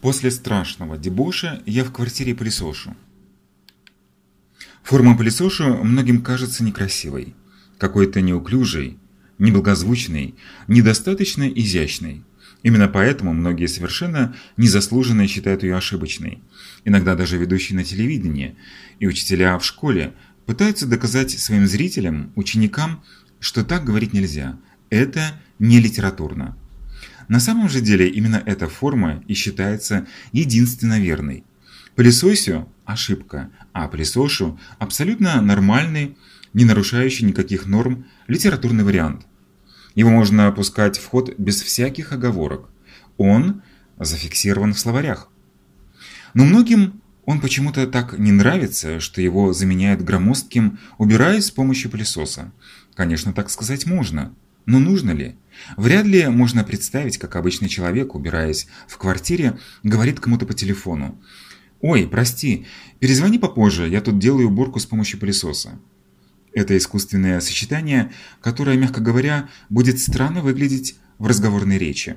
После страшного дебоша я в квартире пылесошу. Форма пылесошу многим кажется некрасивой, какой-то неуклюжей, неблагозвучной, недостаточно изящной. Именно поэтому многие совершенно незаслуженно считают ее ошибочной. Иногда даже ведущие на телевидении и учителя в школе пытаются доказать своим зрителям, ученикам, что так говорить нельзя. Это не литературно. На самом же деле именно эта форма и считается единственно верной. Пылесосю – ошибка, а пылесошу – абсолютно нормальный, не нарушающий никаких норм литературный вариант. Его можно опускать в ход без всяких оговорок. Он зафиксирован в словарях. Но многим он почему-то так не нравится, что его заменяют громоздким «убираясь с помощью пылесоса». Конечно, так сказать можно. Но нужно ли? Вряд ли можно представить, как обычный человек, убираясь в квартире, говорит кому-то по телефону. «Ой, прости, перезвони попозже, я тут делаю уборку с помощью пылесоса». Это искусственное сочетание, которое, мягко говоря, будет странно выглядеть в разговорной речи.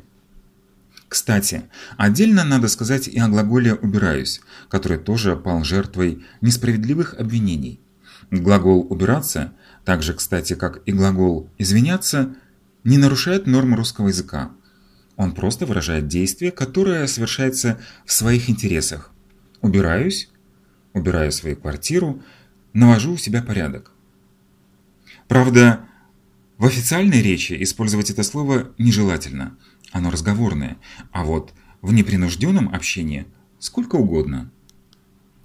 Кстати, отдельно надо сказать и о глаголе «убираюсь», который тоже пал жертвой несправедливых обвинений. Глагол «убираться», так же, кстати, как и глагол «извиняться», не нарушает норм русского языка. Он просто выражает действие, которое совершается в своих интересах. Убираюсь, убираю свою квартиру, навожу у себя порядок. Правда, в официальной речи использовать это слово нежелательно, оно разговорное, а вот в непринужденном общении сколько угодно –